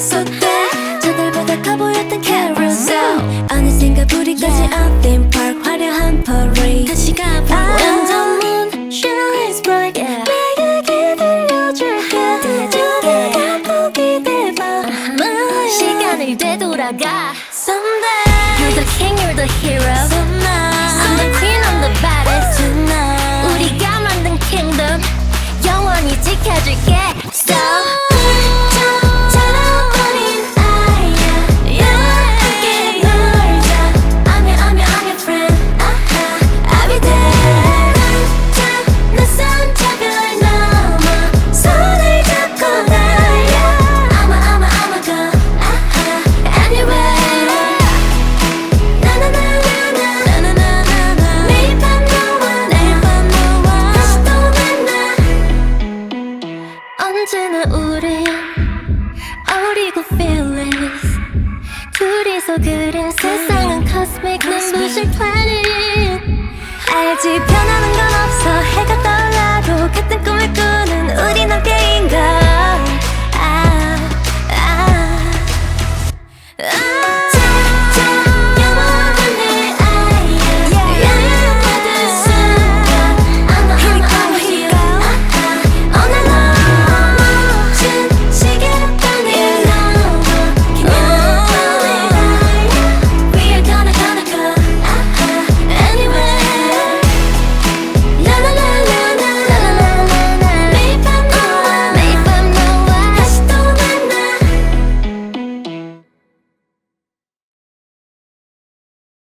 있었대. 저날보다 가보였던 캐러셀 어느샌가 불이 꺼진 yeah. 화려한 parade. 다시 가보고 And moon shines bright. Yeah. 내가 기다려줄게. 저게 갖고 기대봐 시간을 되돌아가. Someday. You're the king, you're the hero. Someday. 언제나 우린 어리고 fearless. 둘이서 그린 세상은 cosmic. 눈부실 planet. 알지? 변하는 건 없어.